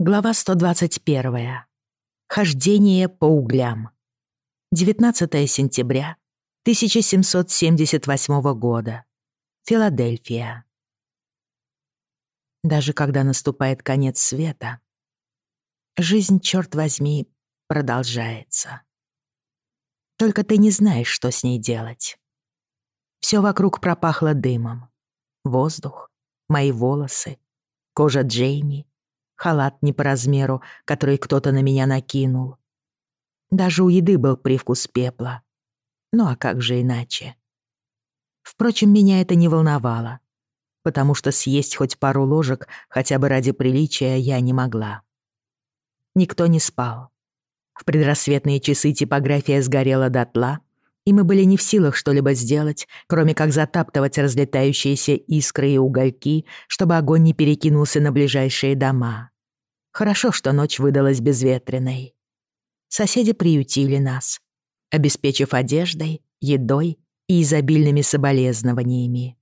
Глава 121. Хождение по углям. 19 сентября 1778 года. Филадельфия. Даже когда наступает конец света, жизнь, черт возьми, продолжается. Только ты не знаешь, что с ней делать. Все вокруг пропахло дымом. Воздух, мои волосы, кожа Джейми, халат не по размеру, который кто-то на меня накинул. Даже у еды был привкус пепла. Ну а как же иначе? Впрочем, меня это не волновало, потому что съесть хоть пару ложек хотя бы ради приличия я не могла. Никто не спал. В предрассветные часы типография сгорела дотла, и мы были не в силах что-либо сделать, кроме как затаптывать разлетающиеся искры и угольки, чтобы огонь не перекинулся на ближайшие дома. Хорошо, что ночь выдалась безветренной. Соседи приютили нас, обеспечив одеждой, едой и изобильными соболезнованиями.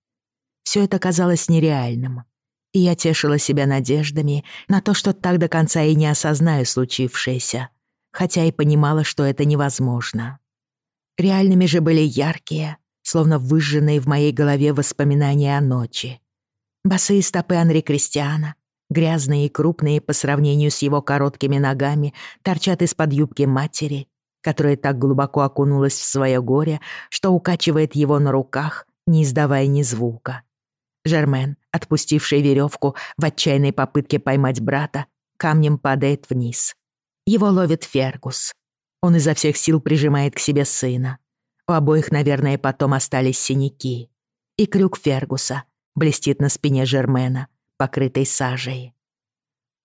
Все это казалось нереальным, и я тешила себя надеждами на то, что так до конца и не осознаю случившееся, хотя и понимала, что это невозможно. Реальными же были яркие, словно выжженные в моей голове воспоминания о ночи. Босые стопы Анри Кристиана, Грязные и крупные по сравнению с его короткими ногами торчат из-под юбки матери, которая так глубоко окунулась в свое горе, что укачивает его на руках, не издавая ни звука. Жермен, отпустивший веревку в отчаянной попытке поймать брата, камнем падает вниз. Его ловит Фергус. Он изо всех сил прижимает к себе сына. У обоих, наверное, потом остались синяки. И крюк Фергуса блестит на спине Жермена, покрытой сажей.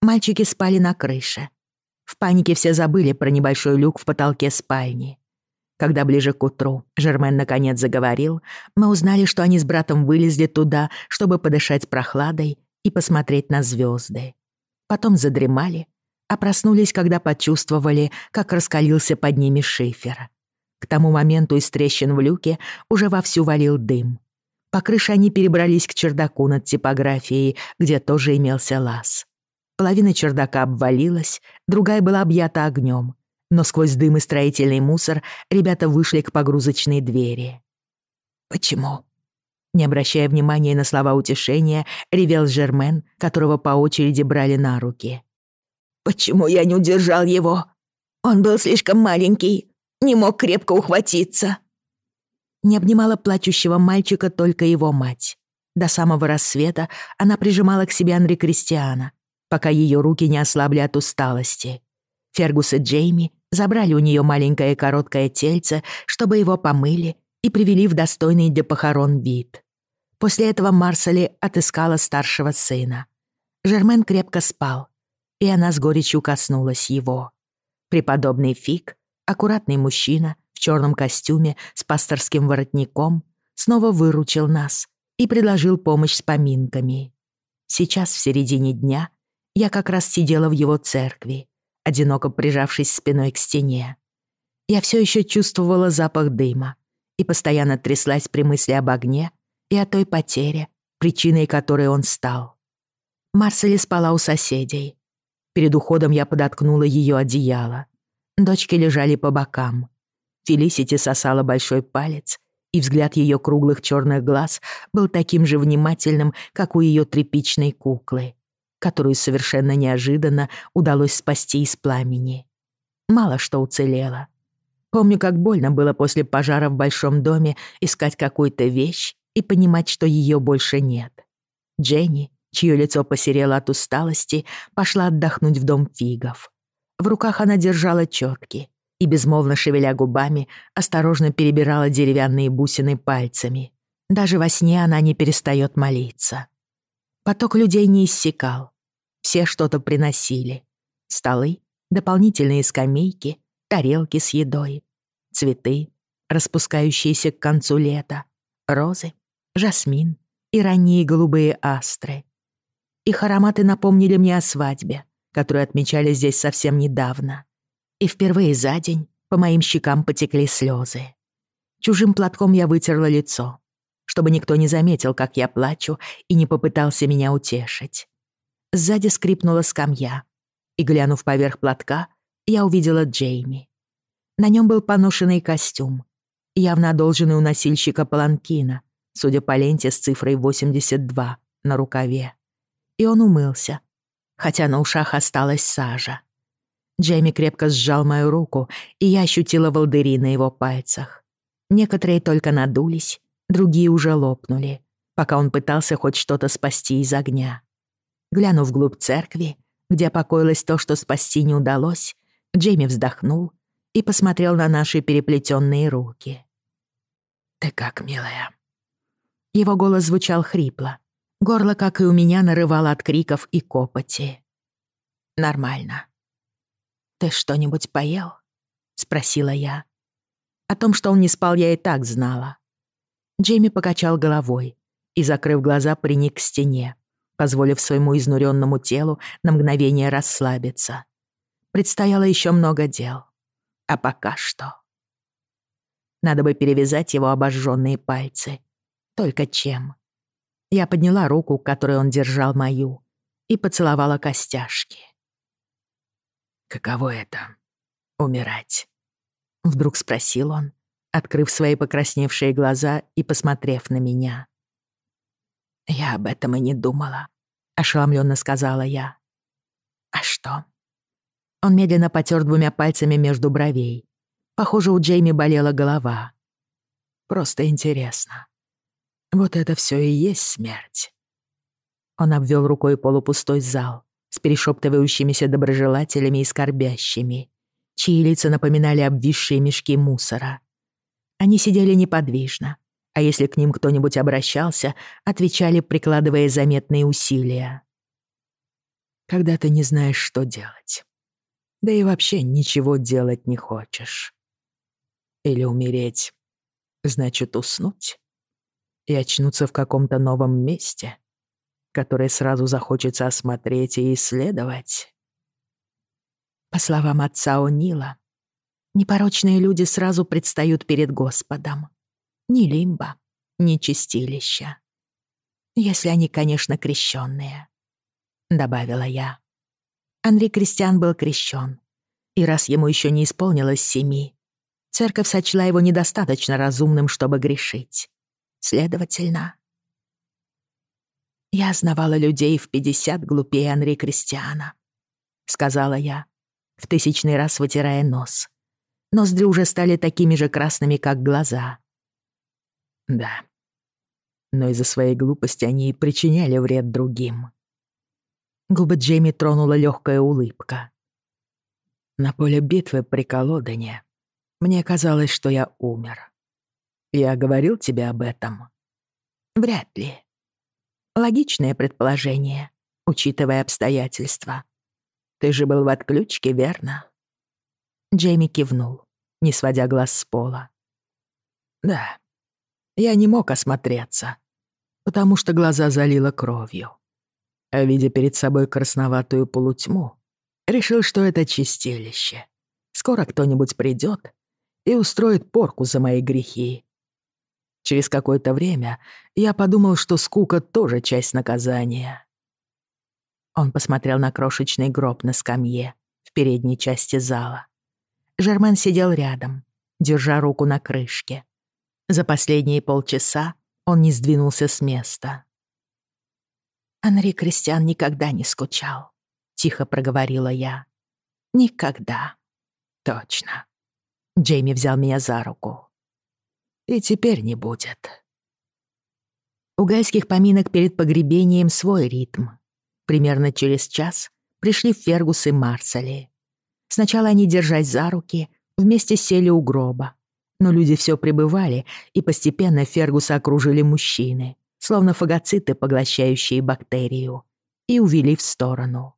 Мальчики спали на крыше. В панике все забыли про небольшой люк в потолке спальни. Когда ближе к утру Жермен наконец заговорил, мы узнали, что они с братом вылезли туда, чтобы подышать прохладой и посмотреть на звезды. Потом задремали, а проснулись, когда почувствовали, как раскалился под ними шифер. К тому моменту из трещин в люке уже вовсю валил дым. По крыше они перебрались к чердаку над типографией, где тоже имелся лаз. Половина чердака обвалилась, другая была объята огнем, но сквозь дым и строительный мусор ребята вышли к погрузочной двери. «Почему?» Не обращая внимания на слова утешения, ревел Жермен, которого по очереди брали на руки. «Почему я не удержал его? Он был слишком маленький, не мог крепко ухватиться». Не обнимала плачущего мальчика только его мать. До самого рассвета она прижимала к себе Анри Кристиана, пока ее руки не ослабли от усталости. Фергус и Джейми забрали у нее маленькое короткое тельце, чтобы его помыли и привели в достойный для похорон вид. После этого Марсели отыскала старшего сына. Жермен крепко спал, и она с горечью коснулась его. Преподобный Фиг, аккуратный мужчина, черном костюме с пасторским воротником, снова выручил нас и предложил помощь с поминками. Сейчас, в середине дня, я как раз сидела в его церкви, одиноко прижавшись спиной к стене. Я все еще чувствовала запах дыма и постоянно тряслась при мысли об огне и о той потере, причиной которой он стал. Марсели спала у соседей. Перед уходом я подоткнула ее одеяло. Дочки лежали по бокам. Фелисити сосала большой палец, и взгляд ее круглых черных глаз был таким же внимательным, как у ее тряпичной куклы, которую совершенно неожиданно удалось спасти из пламени. Мало что уцелело. Помню, как больно было после пожара в большом доме искать какую-то вещь и понимать, что ее больше нет. Дженни, чье лицо посерело от усталости, пошла отдохнуть в дом фигов. В руках она держала четки, и, безмолвно шевеля губами, осторожно перебирала деревянные бусины пальцами. Даже во сне она не перестает молиться. Поток людей не иссякал. Все что-то приносили. Столы, дополнительные скамейки, тарелки с едой, цветы, распускающиеся к концу лета, розы, жасмин и ранние голубые астры. Их ароматы напомнили мне о свадьбе, которую отмечали здесь совсем недавно и впервые за день по моим щекам потекли слезы. Чужим платком я вытерла лицо, чтобы никто не заметил, как я плачу, и не попытался меня утешить. Сзади скрипнула скамья, и, глянув поверх платка, я увидела Джейми. На нем был поношенный костюм, явно одолженный у носильщика паланкина, судя по ленте с цифрой 82 на рукаве. И он умылся, хотя на ушах осталась сажа. Джейми крепко сжал мою руку, и я ощутила волдыри на его пальцах. Некоторые только надулись, другие уже лопнули, пока он пытался хоть что-то спасти из огня. Глянув вглубь церкви, где покоилось то, что спасти не удалось, Джейми вздохнул и посмотрел на наши переплетенные руки. «Ты как, милая?» Его голос звучал хрипло. Горло, как и у меня, нарывало от криков и копоти. «Нормально», «Ты что-нибудь поел?» — спросила я. О том, что он не спал, я и так знала. Джейми покачал головой и, закрыв глаза, приник к стене, позволив своему изнуренному телу на мгновение расслабиться. Предстояло еще много дел. А пока что... Надо бы перевязать его обожженные пальцы. Только чем? Я подняла руку, которой он держал мою, и поцеловала костяшки. «Каково это — умирать?» Вдруг спросил он, открыв свои покрасневшие глаза и посмотрев на меня. «Я об этом и не думала», — ошеломленно сказала я. «А что?» Он медленно потер двумя пальцами между бровей. Похоже, у Джейми болела голова. «Просто интересно. Вот это все и есть смерть». Он обвел рукой полупустой зал, с перешептывающимися доброжелателями и скорбящими, чьи лица напоминали обвисшие мешки мусора. Они сидели неподвижно, а если к ним кто-нибудь обращался, отвечали, прикладывая заметные усилия. Когда ты не знаешь, что делать. Да и вообще ничего делать не хочешь. Или умереть, значит уснуть и очнуться в каком-то новом месте, которые сразу захочется осмотреть и исследовать. По словам отца О'Нила, непорочные люди сразу предстают перед Господом. Ни лимба, ни чистилища. Если они, конечно, крещенные, добавила я. Анри Кристиан был крещен, и раз ему еще не исполнилось семи, церковь сочла его недостаточно разумным, чтобы грешить. Следовательно, «Я знавала людей в пятьдесят глупее Анри Кристиана», — сказала я, в тысячный раз вытирая нос. Ноздри уже стали такими же красными, как глаза. Да, но из-за своей глупости они и причиняли вред другим. Губы Джейми тронула легкая улыбка. На поле битвы при Колодане мне казалось, что я умер. Я говорил тебе об этом? Вряд ли. Логичное предположение, учитывая обстоятельства. Ты же был в отключке, верно? Джейми кивнул, не сводя глаз с пола. Да, я не мог осмотреться, потому что глаза залило кровью. А видя перед собой красноватую полутьму, решил, что это чистилище. Скоро кто-нибудь придет и устроит порку за мои грехи. Через какое-то время я подумал, что скука тоже часть наказания. Он посмотрел на крошечный гроб на скамье в передней части зала. Жермен сидел рядом, держа руку на крышке. За последние полчаса он не сдвинулся с места. «Анри Кристиан никогда не скучал», — тихо проговорила я. «Никогда». «Точно». Джейми взял меня за руку и теперь не будет. У гальских поминок перед погребением свой ритм. Примерно через час пришли Фергус и Марсали. Сначала они, держась за руки, вместе сели у гроба. Но люди все пребывали, и постепенно Фергуса окружили мужчины, словно фагоциты, поглощающие бактерию, и увели в сторону.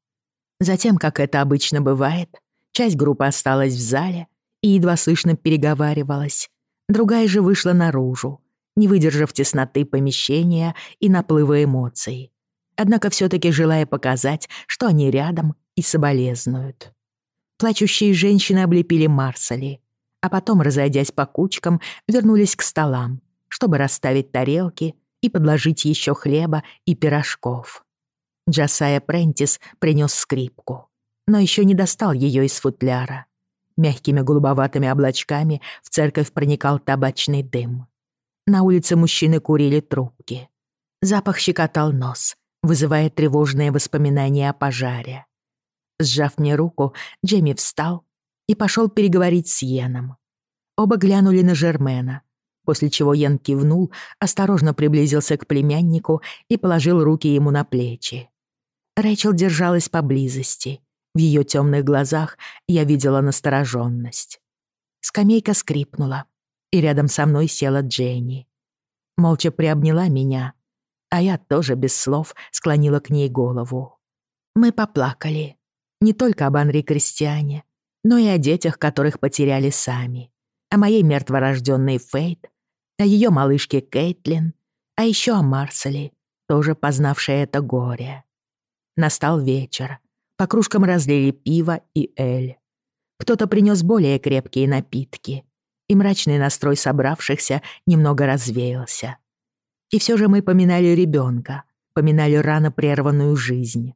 Затем, как это обычно бывает, часть группы осталась в зале и едва слышно переговаривалась, Другая же вышла наружу, не выдержав тесноты помещения и наплыва эмоций. Однако все таки желая показать, что они рядом и соболезнуют. Плачущие женщины облепили Марсали, а потом, разойдясь по кучкам, вернулись к столам, чтобы расставить тарелки и подложить еще хлеба и пирожков. Джасая Прентис принес скрипку. но еще не достал ее из футляра. Мягкими голубоватыми облачками в церковь проникал табачный дым. На улице мужчины курили трубки. Запах щекотал нос, вызывая тревожные воспоминания о пожаре. Сжав мне руку, Джейми встал и пошел переговорить с Йеном. Оба глянули на Жермена, после чего Йен кивнул, осторожно приблизился к племяннику и положил руки ему на плечи. Рэйчел держалась поблизости. В ее темных глазах я видела настороженность. Скамейка скрипнула, и рядом со мной села Дженни. Молча приобняла меня, а я тоже без слов склонила к ней голову. Мы поплакали. Не только об Анри Кристиане, но и о детях, которых потеряли сами. О моей мертворожденной Фейт, о ее малышке Кейтлин, а еще о Марселе, тоже познавшей это горе. Настал вечер. По кружкам разлили пиво и эль. Кто-то принес более крепкие напитки, и мрачный настрой собравшихся немного развеялся. И все же мы поминали ребенка, поминали рано прерванную жизнь.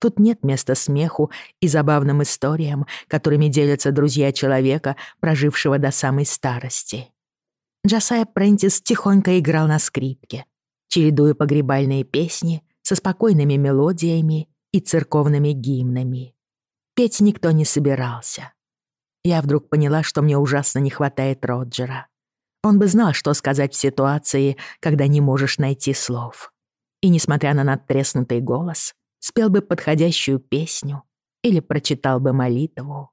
Тут нет места смеху и забавным историям, которыми делятся друзья человека, прожившего до самой старости. Джасая Прентис тихонько играл на скрипке, чередуя погребальные песни со спокойными мелодиями и церковными гимнами. Петь никто не собирался. Я вдруг поняла, что мне ужасно не хватает Роджера. Он бы знал, что сказать в ситуации, когда не можешь найти слов. И, несмотря на надтреснутый голос, спел бы подходящую песню или прочитал бы молитву.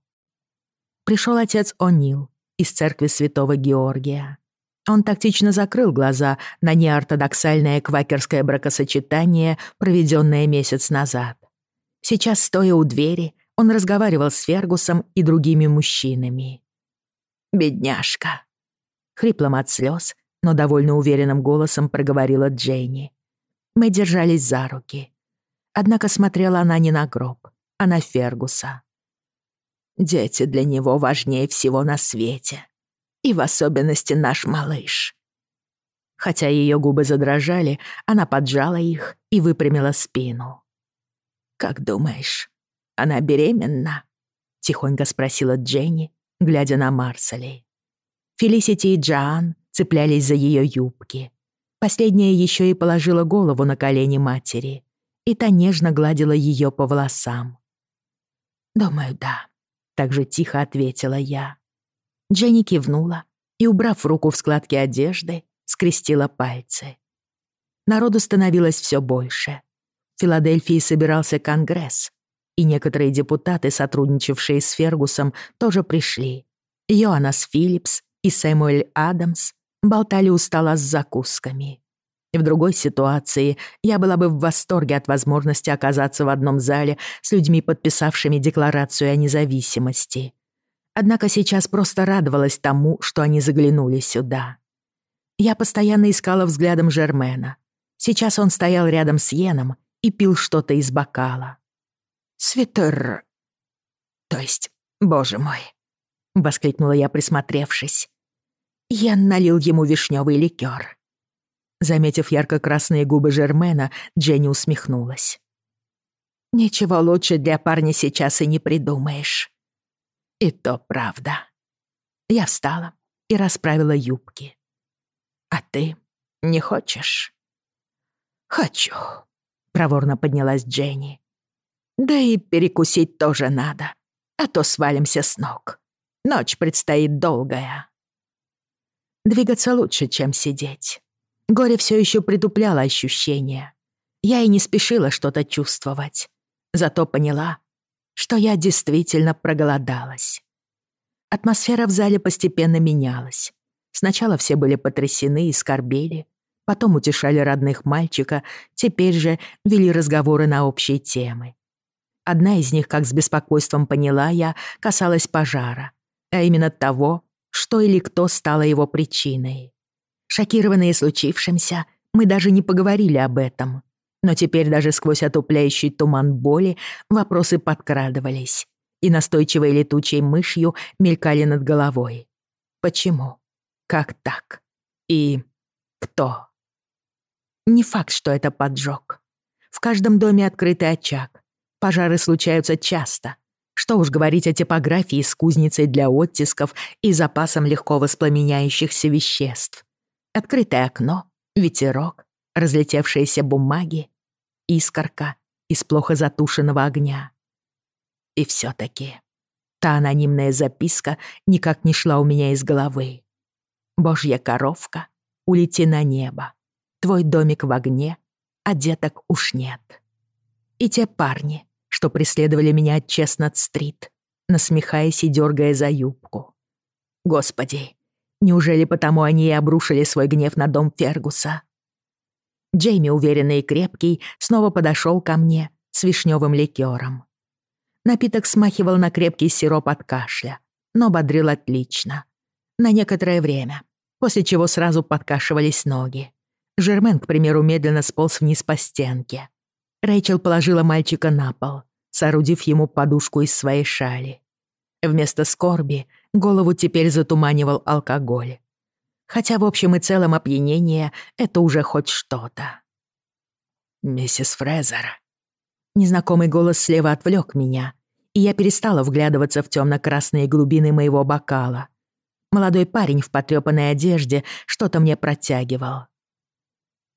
Пришел отец О'Нил из церкви святого Георгия. Он тактично закрыл глаза на неортодоксальное квакерское бракосочетание, проведенное месяц назад. Сейчас, стоя у двери, он разговаривал с Фергусом и другими мужчинами. «Бедняжка!» Хриплым от слез, но довольно уверенным голосом проговорила Джейни. Мы держались за руки. Однако смотрела она не на гроб, а на Фергуса. «Дети для него важнее всего на свете. И в особенности наш малыш». Хотя ее губы задрожали, она поджала их и выпрямила спину. «Как думаешь, она беременна?» — тихонько спросила Дженни, глядя на Марсели. Фелисити и Джоан цеплялись за ее юбки. Последняя еще и положила голову на колени матери, и та нежно гладила ее по волосам. «Думаю, да», — так же тихо ответила я. Дженни кивнула и, убрав руку в складки одежды, скрестила пальцы. Народу становилось все больше. В Филадельфии собирался конгресс, и некоторые депутаты, сотрудничавшие с Фергусом, тоже пришли. Йоаннас Филлипс и Сэмуэль Адамс болтали у стола с закусками. В другой ситуации я была бы в восторге от возможности оказаться в одном зале с людьми, подписавшими Декларацию о независимости. Однако сейчас просто радовалась тому, что они заглянули сюда. Я постоянно искала взглядом Жермена. Сейчас он стоял рядом с Йеном и пил что-то из бокала. «Свитер... То есть, боже мой!» — воскликнула я, присмотревшись. Я налил ему вишневый ликер. Заметив ярко-красные губы Жермена, Дженни усмехнулась. «Ничего лучше для парня сейчас и не придумаешь». «И то правда». Я встала и расправила юбки. «А ты не хочешь?» «Хочу», — проворно поднялась Дженни. Да и перекусить тоже надо, а то свалимся с ног. Ночь предстоит долгая. Двигаться лучше, чем сидеть. Горе все еще притупляло ощущения. Я и не спешила что-то чувствовать. Зато поняла, что я действительно проголодалась. Атмосфера в зале постепенно менялась. Сначала все были потрясены и скорбели, потом утешали родных мальчика, теперь же вели разговоры на общие темы. Одна из них, как с беспокойством поняла я, касалась пожара, а именно того, что или кто стало его причиной. Шокированные случившимся, мы даже не поговорили об этом. Но теперь даже сквозь отупляющий туман боли вопросы подкрадывались и настойчивой летучей мышью мелькали над головой. Почему? Как так? И кто? Не факт, что это поджог. В каждом доме открытый очаг. Пожары случаются часто, Что уж говорить о типографии с кузницей для оттисков и запасом легко воспламеняющихся веществ. Открытое окно, ветерок, разлетевшиеся бумаги, искорка из плохо затушенного огня. И все таки та анонимная записка никак не шла у меня из головы. «Божья коровка, улети на небо. Твой домик в огне, а деток уж нет». И те парни, что преследовали меня от Честнат-стрит, насмехаясь и дергая за юбку. Господи, неужели потому они и обрушили свой гнев на дом Фергуса? Джейми, уверенный и крепкий, снова подошел ко мне с вишневым ликером. Напиток смахивал на крепкий сироп от кашля, но бодрил отлично. На некоторое время, после чего сразу подкашивались ноги. Жермен, к примеру, медленно сполз вниз по стенке. Рэйчел положила мальчика на пол, соорудив ему подушку из своей шали. Вместо скорби голову теперь затуманивал алкоголь. Хотя в общем и целом опьянение — это уже хоть что-то. «Миссис Фрезер». Незнакомый голос слева отвлек меня, и я перестала вглядываться в темно-красные глубины моего бокала. Молодой парень в потрёпанной одежде что-то мне протягивал.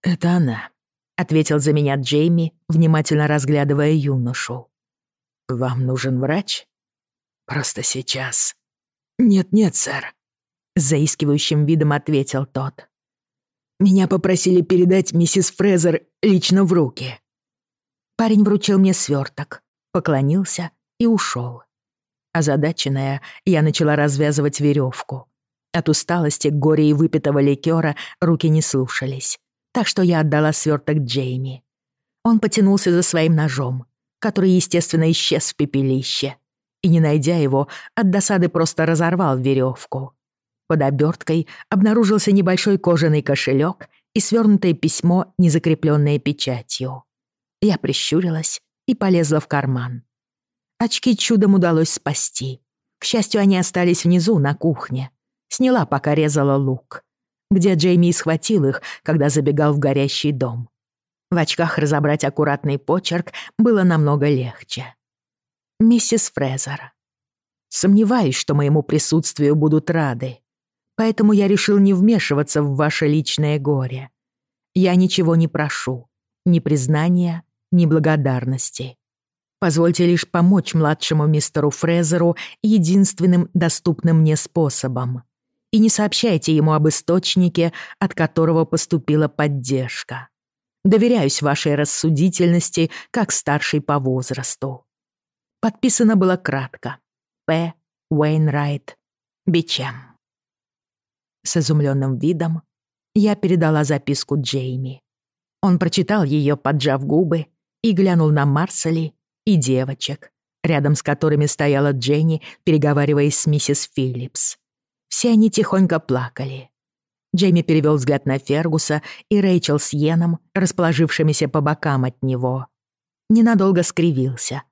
«Это она», — ответил за меня Джейми, внимательно разглядывая юношу. «Вам нужен врач?» «Просто сейчас». «Нет-нет, сэр», — заискивающим видом ответил тот. «Меня попросили передать миссис Фрезер лично в руки». Парень вручил мне сверток, поклонился и ушел. Озадаченная, я начала развязывать веревку. От усталости, горя и выпитого ликера руки не слушались, так что я отдала сверток Джейми. Он потянулся за своим ножом, который, естественно, исчез в пепелище. И, не найдя его, от досады просто разорвал веревку. Под оберткой обнаружился небольшой кожаный кошелек и свернутое письмо, не закрепленное печатью. Я прищурилась и полезла в карман. Очки чудом удалось спасти. К счастью, они остались внизу, на кухне. Сняла, пока резала лук. Где Джейми схватил их, когда забегал в горящий дом. В очках разобрать аккуратный почерк было намного легче. «Миссис Фрезер, сомневаюсь, что моему присутствию будут рады, поэтому я решил не вмешиваться в ваше личное горе. Я ничего не прошу, ни признания, ни благодарности. Позвольте лишь помочь младшему мистеру Фрезеру единственным доступным мне способом. И не сообщайте ему об источнике, от которого поступила поддержка. Доверяюсь вашей рассудительности, как старший по возрасту. Подписано было кратко. П. Уэйнрайт. Бичем. С изумленным видом я передала записку Джейми. Он прочитал ее, поджав губы, и глянул на Марсели и девочек, рядом с которыми стояла Дженни, переговариваясь с миссис Филлипс. Все они тихонько плакали. Джейми перевел взгляд на Фергуса и Рэйчел с Йеном, расположившимися по бокам от него. Ненадолго скривился,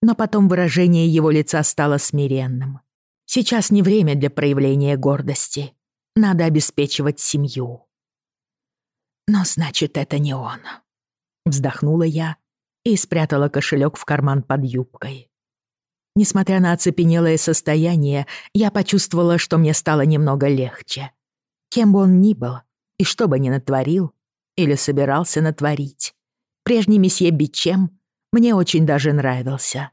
но потом выражение его лица стало смиренным. Сейчас не время для проявления гордости. Надо обеспечивать семью. Но значит, это не он. Вздохнула я и спрятала кошелек в карман под юбкой. Несмотря на оцепенелое состояние, я почувствовала, что мне стало немного легче. Кем бы он ни был, и что бы ни натворил, или собирался натворить, прежний месье Бичем мне очень даже нравился.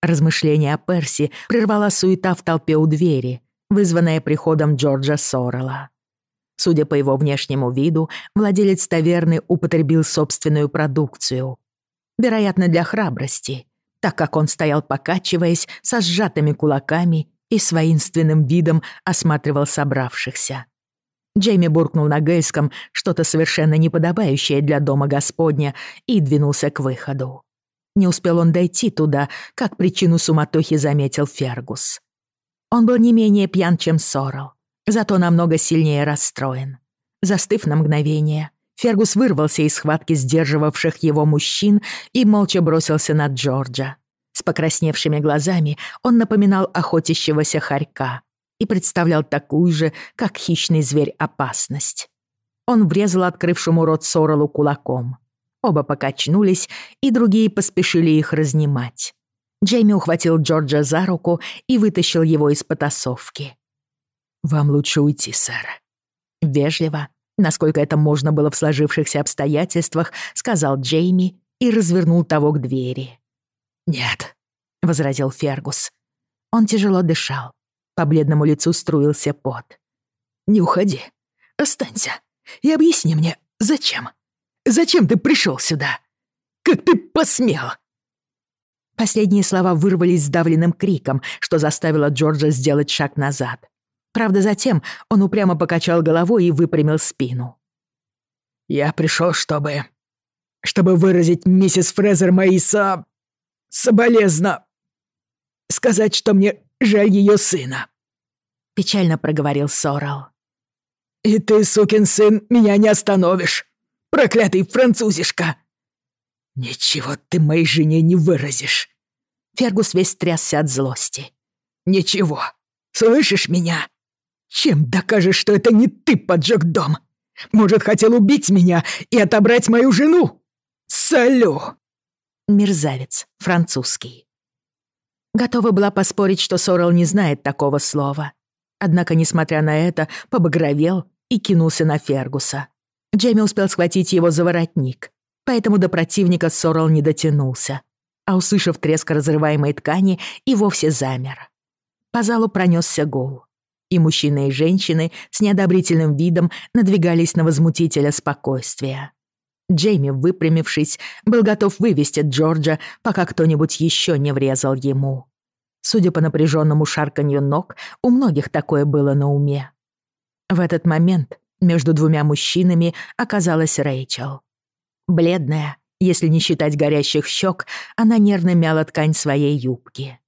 Размышление о Перси прервала суета в толпе у двери, вызванная приходом Джорджа Соррелла. Судя по его внешнему виду, владелец таверны употребил собственную продукцию. Вероятно, для храбрости, так как он стоял покачиваясь со сжатыми кулаками и с воинственным видом осматривал собравшихся. Джейми буркнул на гельском что-то совершенно неподобающее для дома Господня и двинулся к выходу. Не успел он дойти туда, как причину суматохи заметил Фергус. Он был не менее пьян, чем Сорел, зато намного сильнее расстроен. Застыв на мгновение, Фергус вырвался из схватки сдерживавших его мужчин и молча бросился на Джорджа. С покрасневшими глазами он напоминал охотящегося хорька и представлял такую же, как хищный зверь, опасность. Он врезал открывшему рот Сорелу кулаком. Оба покачнулись, и другие поспешили их разнимать. Джейми ухватил Джорджа за руку и вытащил его из потасовки. «Вам лучше уйти, сэр». Вежливо, насколько это можно было в сложившихся обстоятельствах, сказал Джейми и развернул того к двери. «Нет», — возразил Фергус. Он тяжело дышал. По бледному лицу струился пот. «Не уходи. Останься. И объясни мне, зачем? Зачем ты пришел сюда? Как ты посмел?» Последние слова вырвались сдавленным криком, что заставило Джорджа сделать шаг назад. Правда, затем он упрямо покачал головой и выпрямил спину. «Я пришел, чтобы... чтобы выразить миссис Фрезер мои со... соболезно... сказать, что мне жаль ее сына», — печально проговорил Сорал. «И ты, сукин сын, меня не остановишь, проклятый французишка!» «Ничего ты моей жене не выразишь!» Фергус весь трясся от злости. «Ничего, слышишь меня? Чем докажешь, что это не ты поджег дом? Может, хотел убить меня и отобрать мою жену? Салю!» Мерзавец, французский. Готова была поспорить, что Сорел не знает такого слова. Однако, несмотря на это, побагровел и кинулся на Фергуса. Джейми успел схватить его за воротник, поэтому до противника Сорел не дотянулся, а, услышав треск разрываемой ткани, и вовсе замер. По залу пронесся гул и мужчины и женщины с неодобрительным видом надвигались на возмутителя спокойствия. Джейми, выпрямившись, был готов вывести Джорджа, пока кто-нибудь еще не врезал ему. Судя по напряженному шарканью ног, у многих такое было на уме. В этот момент между двумя мужчинами оказалась Рэйчел. Бледная, если не считать горящих щек, она нервно мяла ткань своей юбки.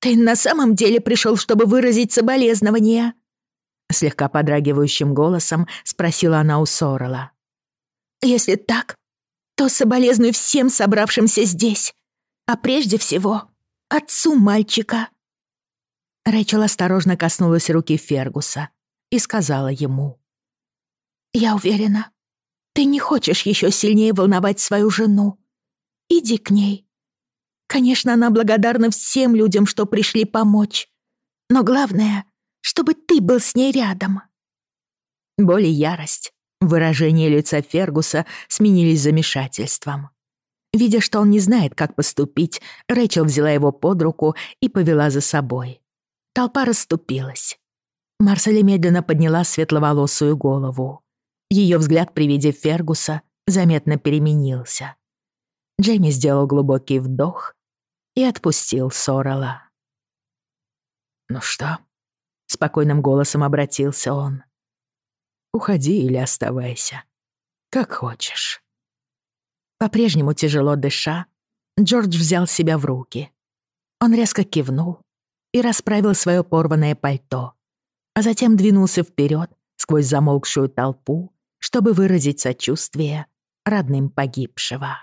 «Ты на самом деле пришел, чтобы выразить соболезнования?» Слегка подрагивающим голосом спросила она у Сорола. «Если так, то соболезную всем собравшимся здесь, а прежде всего отцу мальчика». Рэйчел осторожно коснулась руки Фергуса и сказала ему. «Я уверена, ты не хочешь еще сильнее волновать свою жену. Иди к ней Конечно, она благодарна всем людям, что пришли помочь. Но главное, чтобы ты был с ней рядом. Боль и ярость, выражение лица Фергуса сменились замешательством. Видя, что он не знает, как поступить, Рэйчел взяла его под руку и повела за собой. Толпа расступилась. Марселя медленно подняла светловолосую голову. Ее взгляд при виде Фергуса заметно переменился. Джейми сделал глубокий вдох и отпустил Сорала. «Ну что?» — спокойным голосом обратился он. «Уходи или оставайся. Как хочешь». По-прежнему тяжело дыша, Джордж взял себя в руки. Он резко кивнул и расправил свое порванное пальто, а затем двинулся вперед сквозь замолкшую толпу, чтобы выразить сочувствие родным погибшего.